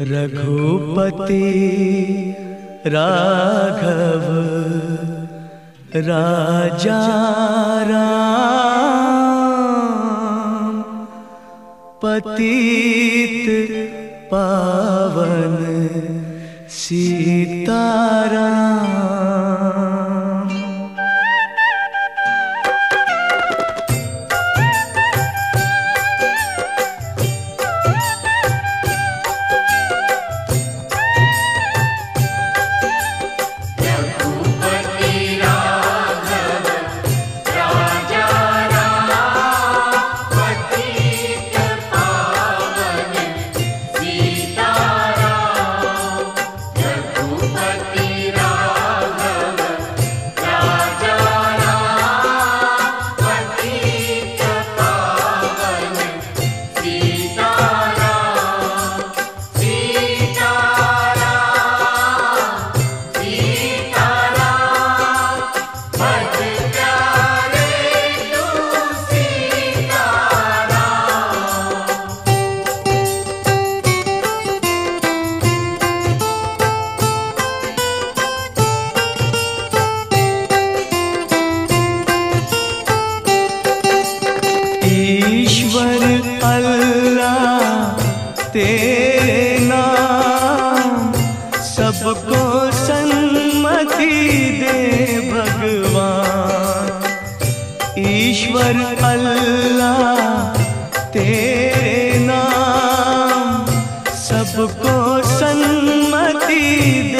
रघुपति राघव राजा पतित पावन सीताराम। अल्लाह तेरे नाम सबको सन्मति दे भगवान। ईश्वर अल्लाह तेरे नाम सबको सन्मति दे